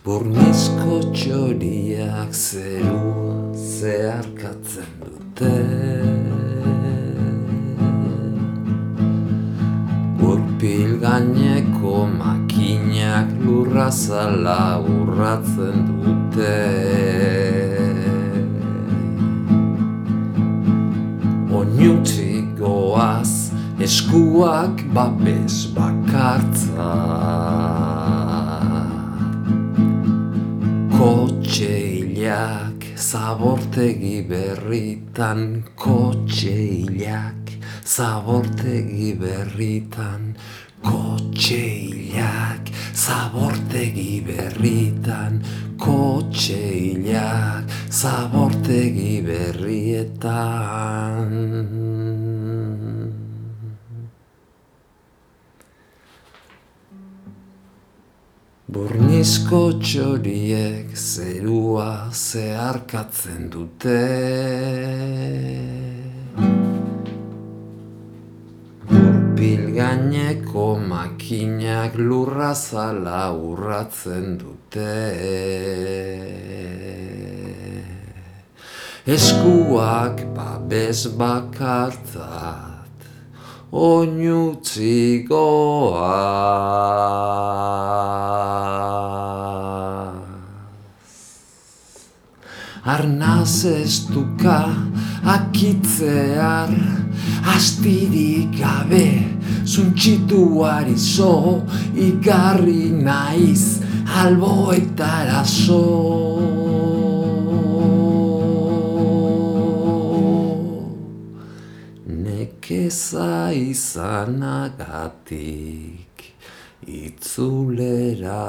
Burnizko txoriak zerua zeharkatzen dute. Urpil gaineko makinak lurra zala urratzen dute. Oinutik goaz eskuak babes bakartza hilak zabortegi berritan Kotxe hilak zabortegi berritan Kotxe hilak zabortegi berritan Kotxe hilak zabortegi berrietan Burnizko txoriek zerua zeharkatzen dute. Burpil gaineko makinak lurra zala urratzen dute. Eskuak babes bakartzat oinutzi Arnaz ez duka akitzear Astirik gabe zuntxituari zo Igarri naiz alboetara Nekeza izanagatik itzulera